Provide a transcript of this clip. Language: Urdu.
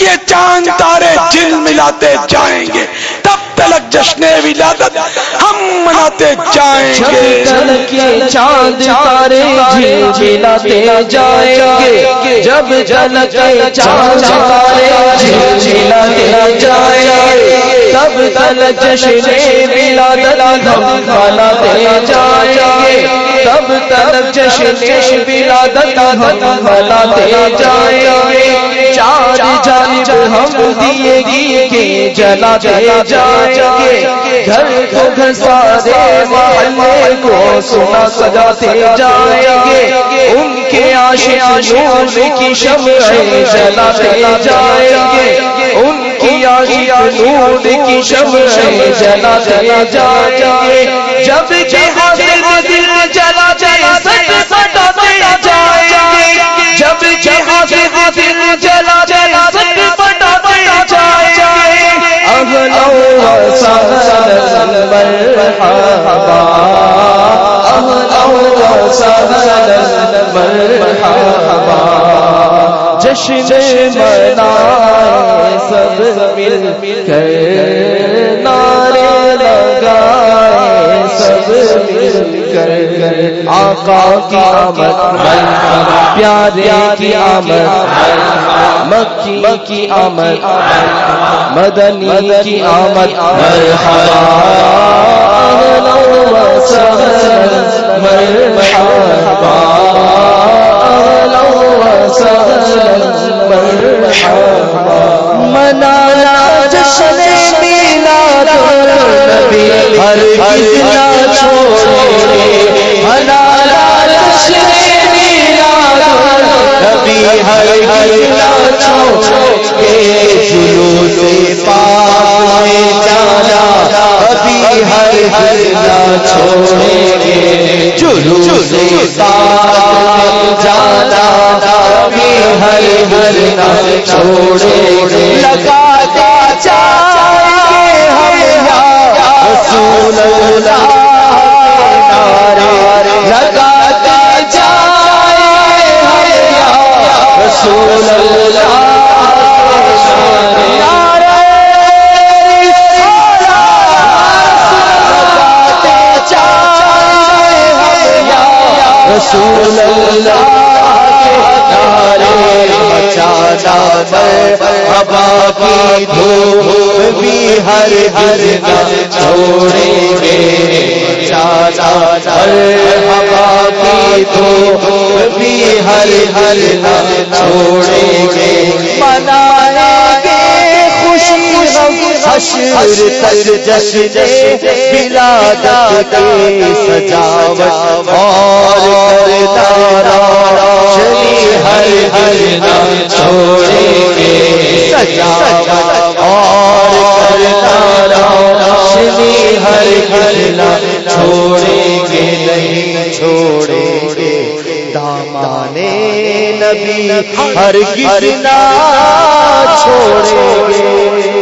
یہ چاند تارے جل ملاتے جائیں گے، تب تلک جشن ولادت ہم مناتے جائیں گے۔ تلک یہ چاند تارے جل ملاتے جائیں گے، جب تلک یہ چاند تارے جل ملاتے جائیں گے، تب تلک جشن ولادت ہم مناتے جائیں گے۔ تب تلک جشن ولادت ہم مناتے جائیں گے۔ چار جانب ہم دیے گی کے جلا جلاتے جائیں گے۔ گھر کو گھر سارے محلے کو سنا سجاتے جائیں گے۔ ان کے عاشق نور کی شمعیں جلاتے جائیں گے۔ ان کی عاشق نور کی شمعیں جلاتے جائیں گے۔ جبکہ حاضر دل جلاتے سٹ سٹاتے سہلا مرحبا۔ جشن منائے سب مل کر۔ آقا کی آمد پیارے کی آمد مکی کی آمد مدنی کی آمد سہلا مرحبا اہلا و چھوڑیں گے۔ جلوس سے میں جانا ابھی ہر ہر نہ چھوڑیں رسول اللہ ہوا کی دھوپ بھی ہر ہر چھوڑیں گے۔ چاچا چل ہوا کی دھوپ بھی ہر ہر چھوڑیں گے منائیں گے۔ خوشی حشر تر جشن ولادت کی سجاوٹ اور کردارا شری ہر ہر نہ چھوڑیں گے۔ سجاوٹ اور کردارا شری ہر ہر نہ چھوڑیں گے، نہیں چھوڑیں گے۔ دامانے نبی ہر کس نہ چھوڑیں گے۔